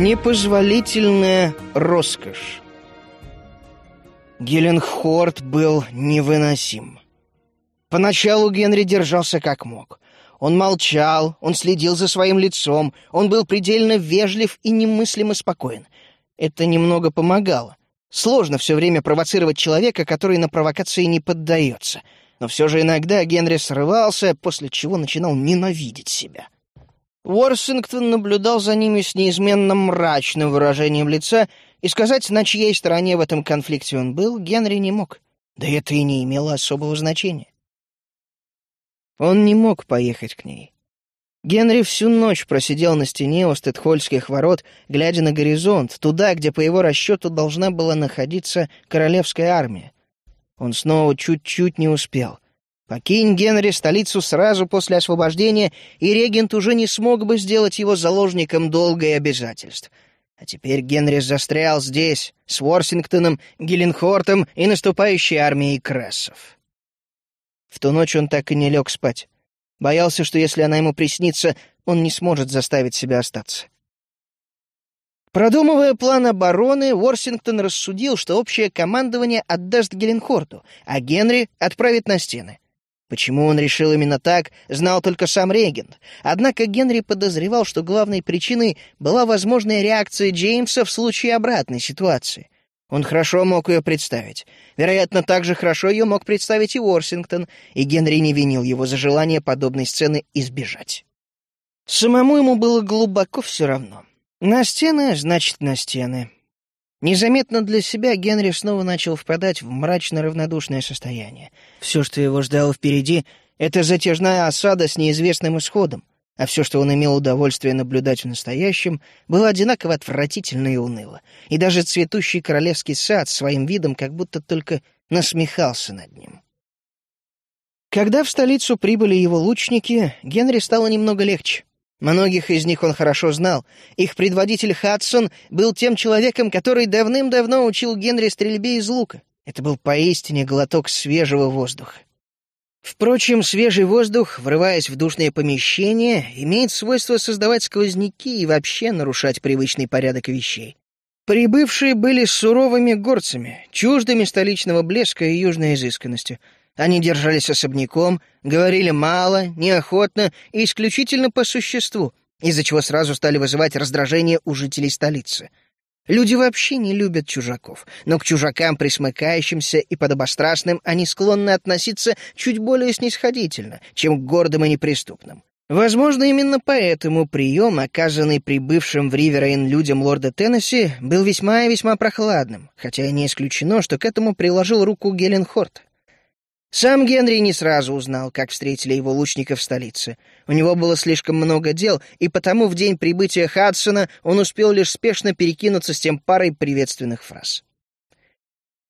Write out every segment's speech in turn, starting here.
Непозволительная роскошь. Геленхорд был невыносим. Поначалу Генри держался как мог. Он молчал, он следил за своим лицом, он был предельно вежлив и немыслимо спокоен. Это немного помогало. Сложно все время провоцировать человека, который на провокации не поддается. Но все же иногда Генри срывался, после чего начинал ненавидеть себя. Уорсингтон наблюдал за ними с неизменно мрачным выражением лица, и сказать, на чьей стороне в этом конфликте он был, Генри не мог. Да это и не имело особого значения. Он не мог поехать к ней. Генри всю ночь просидел на стене у Стетхольских ворот, глядя на горизонт, туда, где, по его расчету, должна была находиться королевская армия. Он снова чуть-чуть не успел — Покинь Генри столицу сразу после освобождения, и регент уже не смог бы сделать его заложником долга и обязательств. А теперь Генри застрял здесь, с Ворсингтоном, Геленхортом и наступающей армией Крессов. В ту ночь он так и не лег спать. Боялся, что если она ему приснится, он не сможет заставить себя остаться. Продумывая план обороны, Уорсингтон рассудил, что общее командование отдаст Геленхорту, а Генри отправит на стены. Почему он решил именно так, знал только сам регент. Однако Генри подозревал, что главной причиной была возможная реакция Джеймса в случае обратной ситуации. Он хорошо мог ее представить. Вероятно, так же хорошо ее мог представить и Уорсингтон, и Генри не винил его за желание подобной сцены избежать. Самому ему было глубоко все равно. На стены, значит, на стены. Незаметно для себя Генри снова начал впадать в мрачно-равнодушное состояние. Все, что его ждало впереди, — это затяжная осада с неизвестным исходом, а все, что он имел удовольствие наблюдать в настоящем, было одинаково отвратительно и уныло. И даже цветущий королевский сад своим видом как будто только насмехался над ним. Когда в столицу прибыли его лучники, Генри стало немного легче. Многих из них он хорошо знал. Их предводитель Хадсон был тем человеком, который давным-давно учил Генри стрельбе из лука. Это был поистине глоток свежего воздуха. Впрочем, свежий воздух, врываясь в душное помещение, имеет свойство создавать сквозняки и вообще нарушать привычный порядок вещей. Прибывшие были суровыми горцами, чуждыми столичного блеска и южной изысканности — они держались особняком, говорили мало, неохотно и исключительно по существу, из-за чего сразу стали вызывать раздражение у жителей столицы. Люди вообще не любят чужаков, но к чужакам, присмыкающимся и подобострастным, они склонны относиться чуть более снисходительно, чем к гордым и неприступным. Возможно, именно поэтому прием, оказанный прибывшим в Риверейн людям лорда Теннесси, был весьма и весьма прохладным, хотя не исключено, что к этому приложил руку Геленхорт. Сам Генри не сразу узнал, как встретили его лучников в столице. У него было слишком много дел, и потому в день прибытия Хадсона он успел лишь спешно перекинуться с тем парой приветственных фраз.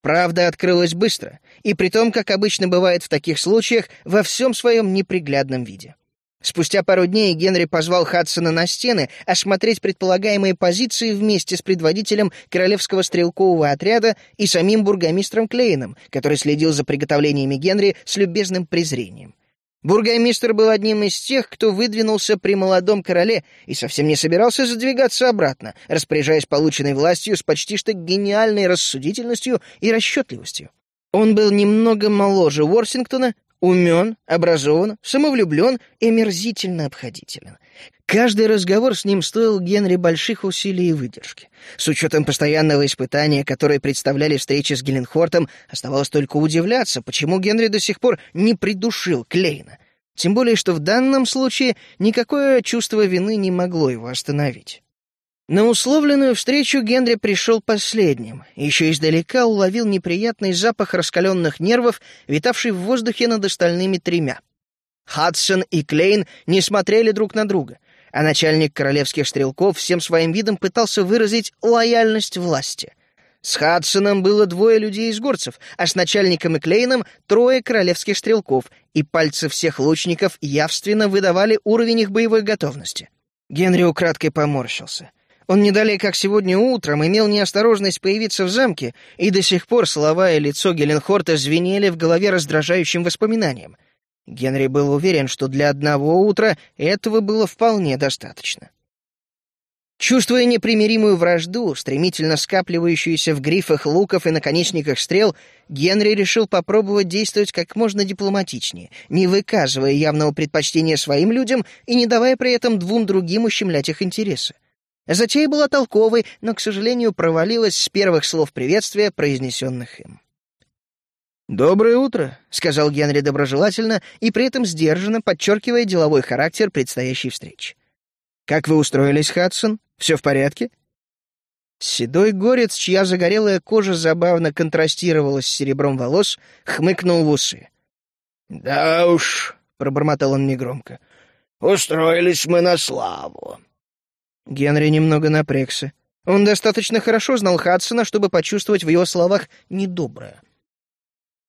Правда открылась быстро, и при том, как обычно бывает в таких случаях, во всем своем неприглядном виде. Спустя пару дней Генри позвал Хадсона на стены осмотреть предполагаемые позиции вместе с предводителем Королевского стрелкового отряда и самим бургомистром Клейном, который следил за приготовлениями Генри с любезным презрением. Бургомистр был одним из тех, кто выдвинулся при молодом короле и совсем не собирался задвигаться обратно, распоряжаясь полученной властью с почти что гениальной рассудительностью и расчетливостью. Он был немного моложе Уорсингтона, Умен, образован, самовлюблен и омерзительно обходителен. Каждый разговор с ним стоил Генри больших усилий и выдержки. С учетом постоянного испытания, которое представляли встречи с Геленхортом, оставалось только удивляться, почему Генри до сих пор не придушил Клейна. Тем более, что в данном случае никакое чувство вины не могло его остановить. На условленную встречу Генри пришел последним, еще издалека уловил неприятный запах раскаленных нервов, витавший в воздухе над остальными тремя. Хадсон и Клейн не смотрели друг на друга, а начальник королевских стрелков всем своим видом пытался выразить лояльность власти. С Хадсоном было двое людей из горцев, а с начальником и Клейном трое королевских стрелков, и пальцы всех лучников явственно выдавали уровень их боевой готовности. Генри украдкой поморщился. Он не далее, как сегодня утром, имел неосторожность появиться в замке, и до сих пор слова и лицо Геленхорта звенели в голове раздражающим воспоминанием. Генри был уверен, что для одного утра этого было вполне достаточно. Чувствуя непримиримую вражду, стремительно скапливающуюся в грифах луков и наконечниках стрел, Генри решил попробовать действовать как можно дипломатичнее, не выказывая явного предпочтения своим людям и не давая при этом двум другим ущемлять их интересы. Затея была толковой, но, к сожалению, провалилась с первых слов приветствия, произнесенных им. «Доброе утро», — сказал Генри доброжелательно и при этом сдержанно, подчеркивая деловой характер предстоящей встречи. «Как вы устроились, Хадсон? Все в порядке?» Седой горец, чья загорелая кожа забавно контрастировала с серебром волос, хмыкнул в усы. «Да уж», — пробормотал он негромко, — «устроились мы на славу». Генри немного напрягся. Он достаточно хорошо знал Хадсона, чтобы почувствовать в его словах недоброе.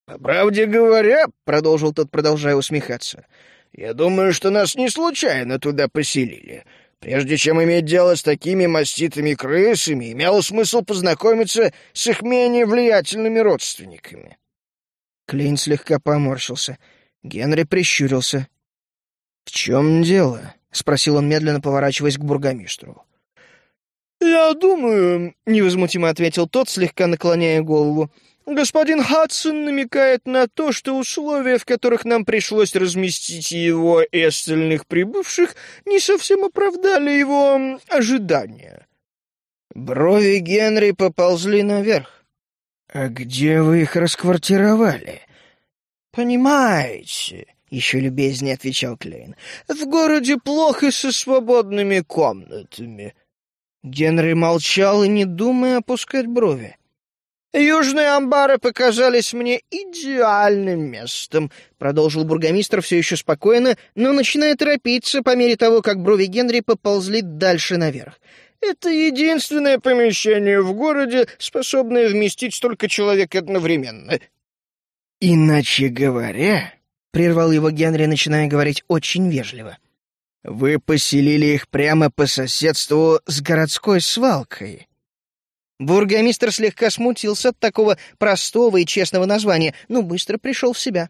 «По правде говоря», — продолжил тот, продолжая усмехаться, — «я думаю, что нас не случайно туда поселили. Прежде чем иметь дело с такими маститыми крысами, имело смысл познакомиться с их менее влиятельными родственниками». Клейн слегка поморщился. Генри прищурился. «В чем дело?» — спросил он, медленно поворачиваясь к бургомистру. «Я думаю», — невозмутимо ответил тот, слегка наклоняя голову, — Господин Хадсон намекает на то, что условия, в которых нам пришлось разместить его и остальных прибывших, не совсем оправдали его ожидания. Брови Генри поползли наверх. «А где вы их расквартировали?» «Понимаете», — еще любезнее отвечал Клейн, — «в городе плохо со свободными комнатами». Генри молчал и не думая опускать брови. «Южные амбары показались мне идеальным местом», — продолжил бургомистр все еще спокойно, но начиная торопиться по мере того, как брови Генри поползли дальше наверх. «Это единственное помещение в городе, способное вместить столько человек одновременно». «Иначе говоря», — прервал его Генри, начиная говорить очень вежливо, — «вы поселили их прямо по соседству с городской свалкой». Бургомистр слегка смутился от такого простого и честного названия, но быстро пришел в себя.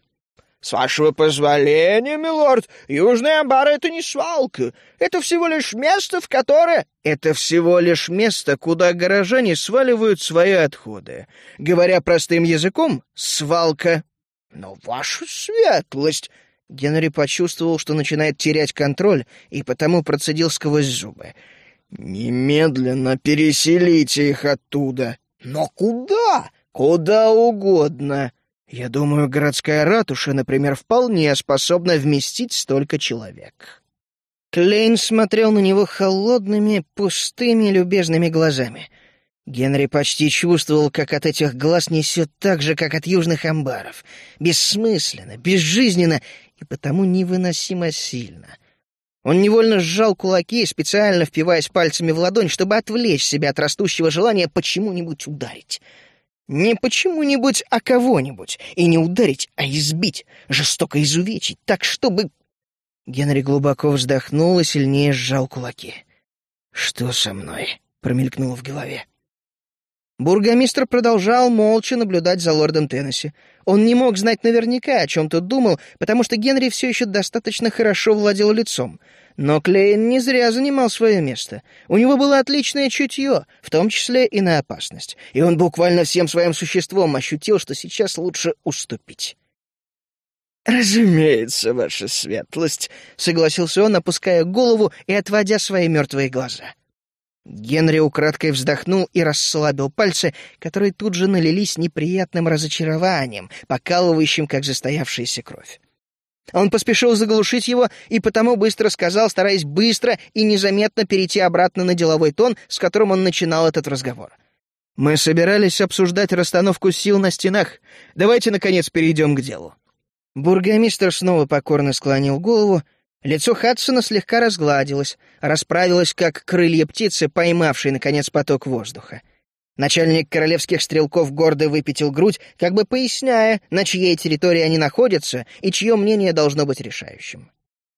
«С вашего позволения, милорд, Южный амбар — это не свалка. Это всего лишь место, в которое...» «Это всего лишь место, куда горожане сваливают свои отходы. Говоря простым языком, свалка». «Но ваша светлость...» Генри почувствовал, что начинает терять контроль, и потому процедил сквозь зубы. «Немедленно переселите их оттуда!» «Но куда?» «Куда угодно!» Я думаю, городская ратуша, например, вполне способна вместить столько человек. Клейн смотрел на него холодными, пустыми, любезными глазами. Генри почти чувствовал, как от этих глаз несет так же, как от южных амбаров. Бессмысленно, безжизненно и потому невыносимо сильно — он невольно сжал кулаки, специально впиваясь пальцами в ладонь, чтобы отвлечь себя от растущего желания почему-нибудь ударить. Не почему-нибудь, а кого-нибудь. И не ударить, а избить, жестоко изувечить, так, чтобы... Генри глубоко вздохнул и сильнее сжал кулаки. «Что со мной?» — промелькнуло в голове. Бургомистр продолжал молча наблюдать за лордом Теннесси. Он не мог знать наверняка, о чем тот думал, потому что Генри все еще достаточно хорошо владел лицом. Но Клейн не зря занимал свое место. У него было отличное чутье, в том числе и на опасность. И он буквально всем своим существом ощутил, что сейчас лучше уступить. «Разумеется, ваша светлость», — согласился он, опуская голову и отводя свои мертвые глаза. Генри украдкой вздохнул и расслабил пальцы, которые тут же налились неприятным разочарованием, покалывающим, как застоявшаяся кровь. Он поспешил заглушить его и потому быстро сказал, стараясь быстро и незаметно перейти обратно на деловой тон, с которым он начинал этот разговор. «Мы собирались обсуждать расстановку сил на стенах. Давайте, наконец, перейдем к делу». Бургомистр снова покорно склонил голову, Лицо Хадсона слегка разгладилось, расправилось, как крылья птицы, поймавшей, наконец, поток воздуха. Начальник королевских стрелков гордо выпятил грудь, как бы поясняя, на чьей территории они находятся и чье мнение должно быть решающим.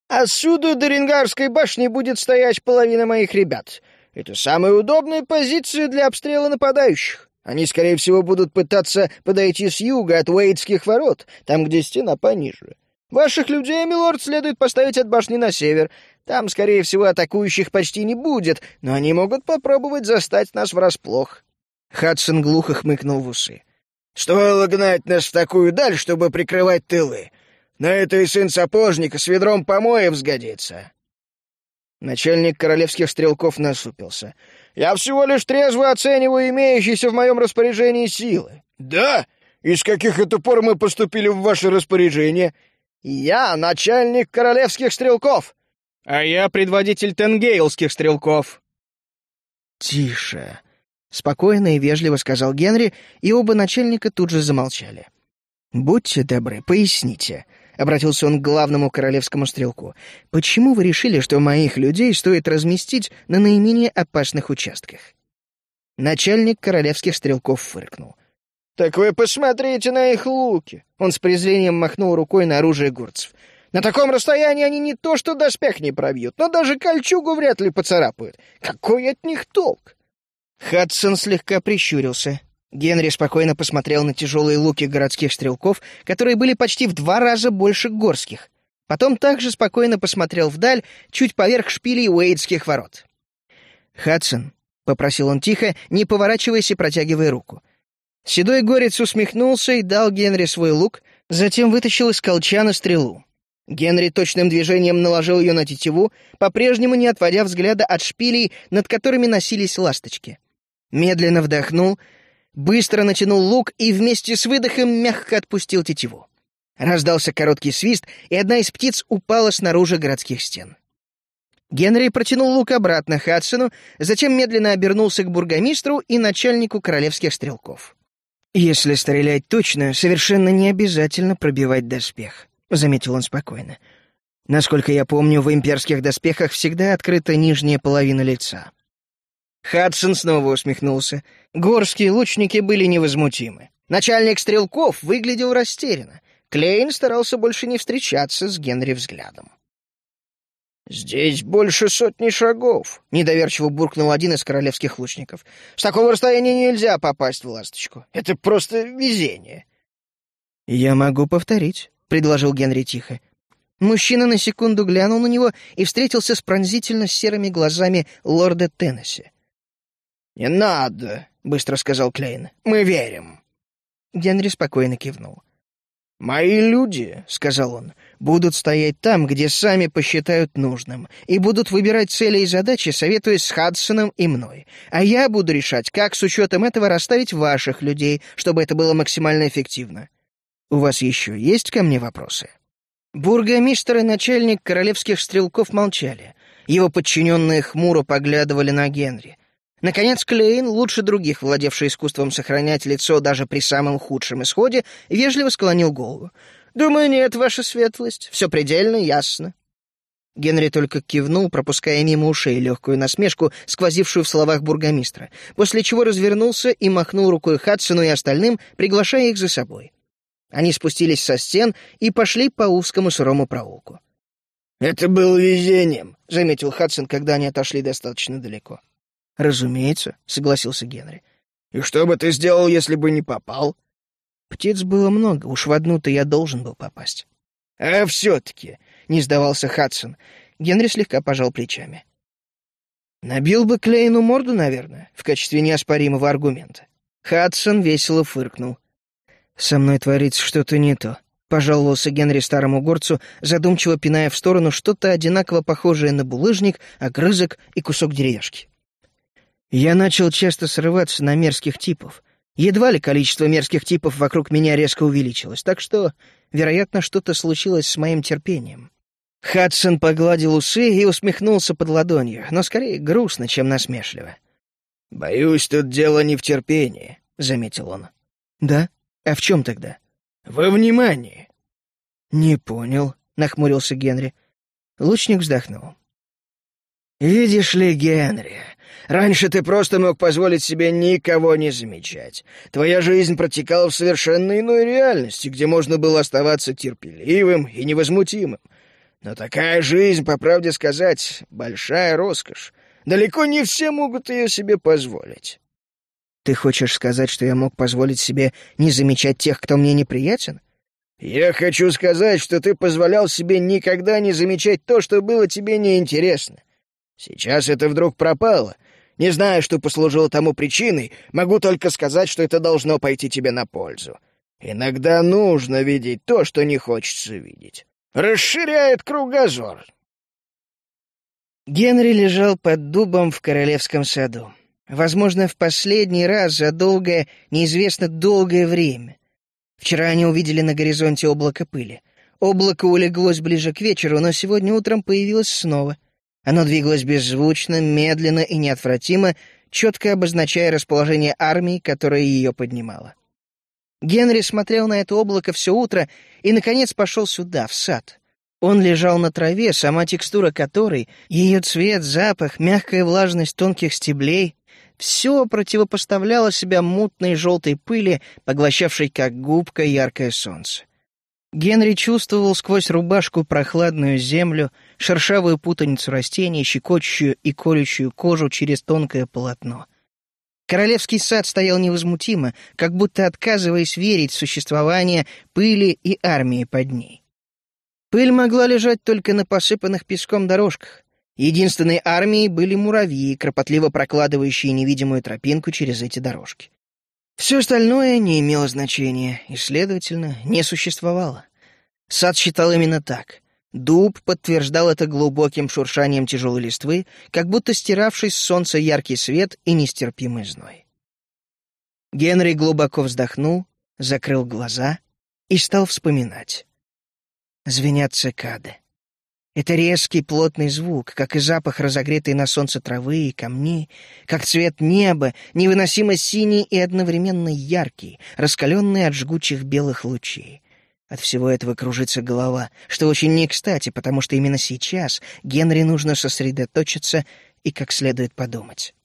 «Отсюда до Ренгарской башни будет стоять половина моих ребят. Это самая удобная позиция для обстрела нападающих. Они, скорее всего, будут пытаться подойти с юга от Уэйдских ворот, там, где стена пониже. Ваших людей, милорд, следует поставить от башни на север. Там, скорее всего, атакующих почти не будет, но они могут попробовать застать нас врасплох». Хадсон глухо хмыкнул в усы. «Стоило гнать нас в такую даль, чтобы прикрывать тылы. На это и сын сапожника с ведром помоев сгодится». Начальник королевских стрелков насупился. «Я всего лишь трезво оцениваю имеющиеся в моем распоряжении силы». «Да? И с каких это пор мы поступили в ваше распоряжение?» «Я начальник королевских стрелков». «А я предводитель тенгейлских стрелков». «Тише», — спокойно и вежливо сказал Генри, и оба начальника тут же замолчали. «Будьте добры, поясните», — обратился он к главному королевскому стрелку. «Почему вы решили, что моих людей стоит разместить на наименее опасных участках?» Начальник королевских стрелков фыркнул. «Так вы посмотрите на их луки!» Он с презрением махнул рукой на оружие гурцев. «На таком расстоянии они не то что доспех не пробьют, но даже кольчугу вряд ли поцарапают. Какой от них толк?» Хадсон слегка прищурился. Генри спокойно посмотрел на тяжелые луки городских стрелков, которые были почти в два раза больше горских. Потом также спокойно посмотрел вдаль, чуть поверх шпилей уэйдских ворот. «Хадсон», — попросил он тихо, не поворачиваясь и протягивая руку. Седой горец усмехнулся и дал Генри свой лук, затем вытащил из колчана стрелу. Генри точным движением наложил ее на тетиву, по-прежнему не отводя взгляда от шпилей, над которыми носились ласточки. Медленно вдохнул, быстро натянул лук и вместе с выдохом мягко отпустил тетиву. Раздался короткий свист, и одна из птиц упала снаружи городских стен. Генри протянул лук обратно Хадсону, затем медленно обернулся к бургомистру и начальнику королевских стрелков. «Если стрелять точно, совершенно не обязательно пробивать доспех», — заметил он спокойно. «Насколько я помню, в имперских доспехах всегда открыта нижняя половина лица». Хадсон снова усмехнулся. Горские лучники были невозмутимы. Начальник стрелков выглядел растерянно. Клейн старался больше не встречаться с Генри взглядом. «Здесь больше сотни шагов», — недоверчиво буркнул один из королевских лучников. «С такого расстояния нельзя попасть в ласточку. Это просто везение». «Я могу повторить», — предложил Генри тихо. Мужчина на секунду глянул на него и встретился с пронзительно серыми глазами лорда Теннесси. «Не надо», — быстро сказал Клейн. «Мы верим». Генри спокойно кивнул. «Мои люди», — сказал он, — «будут стоять там, где сами посчитают нужным, и будут выбирать цели и задачи, советуясь с Хадсоном и мной. А я буду решать, как с учетом этого расставить ваших людей, чтобы это было максимально эффективно. У вас еще есть ко мне вопросы?» Бургомистр и начальник королевских стрелков молчали. Его подчиненные хмуро поглядывали на Генри. Наконец Клейн, лучше других владевший искусством сохранять лицо даже при самом худшем исходе, вежливо склонил голову. «Думаю, нет, ваша светлость. Все предельно ясно». Генри только кивнул, пропуская мимо ушей легкую насмешку, сквозившую в словах бургомистра, после чего развернулся и махнул рукой Хадсону и остальным, приглашая их за собой. Они спустились со стен и пошли по узкому сырому проулку. «Это было везением», — заметил Хадсон, когда они отошли достаточно далеко. «Разумеется», — согласился Генри. «И что бы ты сделал, если бы не попал?» «Птиц было много, уж в одну-то я должен был попасть». «А все-таки», — не сдавался Хадсон. Генри слегка пожал плечами. «Набил бы Клейну морду, наверное, в качестве неоспоримого аргумента». Хадсон весело фыркнул. «Со мной творится что-то не то», — пожаловался Генри старому горцу, задумчиво пиная в сторону что-то одинаково похожее на булыжник, огрызок и кусок деревяшки. Я начал часто срываться на мерзких типов. Едва ли количество мерзких типов вокруг меня резко увеличилось, так что, вероятно, что-то случилось с моим терпением. Хадсон погладил усы и усмехнулся под ладонью, но скорее грустно, чем насмешливо. «Боюсь, тут дело не в терпении», — заметил он. «Да? А в чем тогда?» «Во внимании». «Не понял», — нахмурился Генри. Лучник вздохнул. «Видишь ли, Генри, раньше ты просто мог позволить себе никого не замечать. Твоя жизнь протекала в совершенно иной реальности, где можно было оставаться терпеливым и невозмутимым. Но такая жизнь, по правде сказать, большая роскошь. Далеко не все могут ее себе позволить». «Ты хочешь сказать, что я мог позволить себе не замечать тех, кто мне неприятен?» «Я хочу сказать, что ты позволял себе никогда не замечать то, что было тебе неинтересно. Сейчас это вдруг пропало. Не знаю, что послужило тому причиной, могу только сказать, что это должно пойти тебе на пользу. Иногда нужно видеть то, что не хочется видеть. Расширяет кругозор». Генри лежал под дубом в королевском саду. Возможно, в последний раз за долгое, неизвестно долгое время. Вчера они увидели на горизонте облако пыли. Облако улеглось ближе к вечеру, но сегодня утром появилось снова. Оно двигалось беззвучно, медленно и неотвратимо, четко обозначая расположение армии, которая ее поднимала. Генри смотрел на это облако все утро и, наконец, пошел сюда, в сад. Он лежал на траве, сама текстура которой, ее цвет, запах, мягкая влажность тонких стеблей все противопоставляло себя мутной желтой пыли, поглощавшей как губка яркое солнце. Генри чувствовал сквозь рубашку прохладную землю, шершавую путаницу растений, щекочущую и колющую кожу через тонкое полотно. Королевский сад стоял невозмутимо, как будто отказываясь верить в существование пыли и армии под ней. Пыль могла лежать только на посыпанных песком дорожках. Единственной армией были муравьи, кропотливо прокладывающие невидимую тропинку через эти дорожки. Все остальное не имело значения и, следовательно, не существовало. Сад считал именно так. Дуб подтверждал это глубоким шуршанием тяжелой листвы, как будто стиравший с солнца яркий свет и нестерпимый зной. Генри глубоко вздохнул, закрыл глаза и стал вспоминать. Звенят цикады. Это резкий плотный звук, как и запах разогретой на солнце травы и камней, как цвет неба, невыносимо синий и одновременно яркий, раскаленный от жгучих белых лучей. От всего этого кружится голова, что очень не кстати, потому что именно сейчас Генри нужно сосредоточиться и как следует подумать.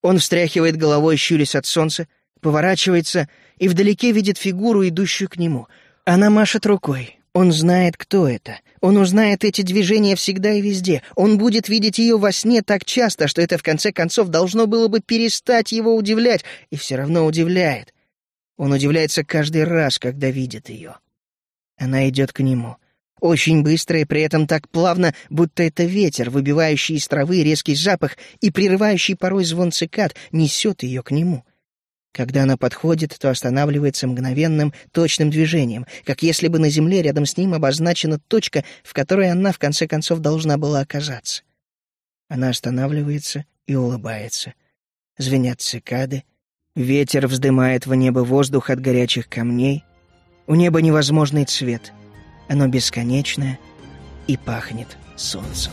Он встряхивает головой, щурясь от солнца, поворачивается и вдалеке видит фигуру, идущую к нему. Она машет рукой. Он знает, кто это. Он узнает эти движения всегда и везде. Он будет видеть ее во сне так часто, что это в конце концов должно было бы перестать его удивлять, и все равно удивляет. Он удивляется каждый раз, когда видит ее. Она идет к нему. Очень быстро и при этом так плавно, будто это ветер, выбивающий из травы резкий запах и прерывающий порой звон цикад, несет ее к нему. Когда она подходит, то останавливается мгновенным, точным движением, как если бы на земле рядом с ним обозначена точка, в которой она в конце концов должна была оказаться. Она останавливается и улыбается. Звенят цикады. Ветер вздымает в небо воздух от горячих камней. У неба невозможный цвет. Оно бесконечное и пахнет солнцем.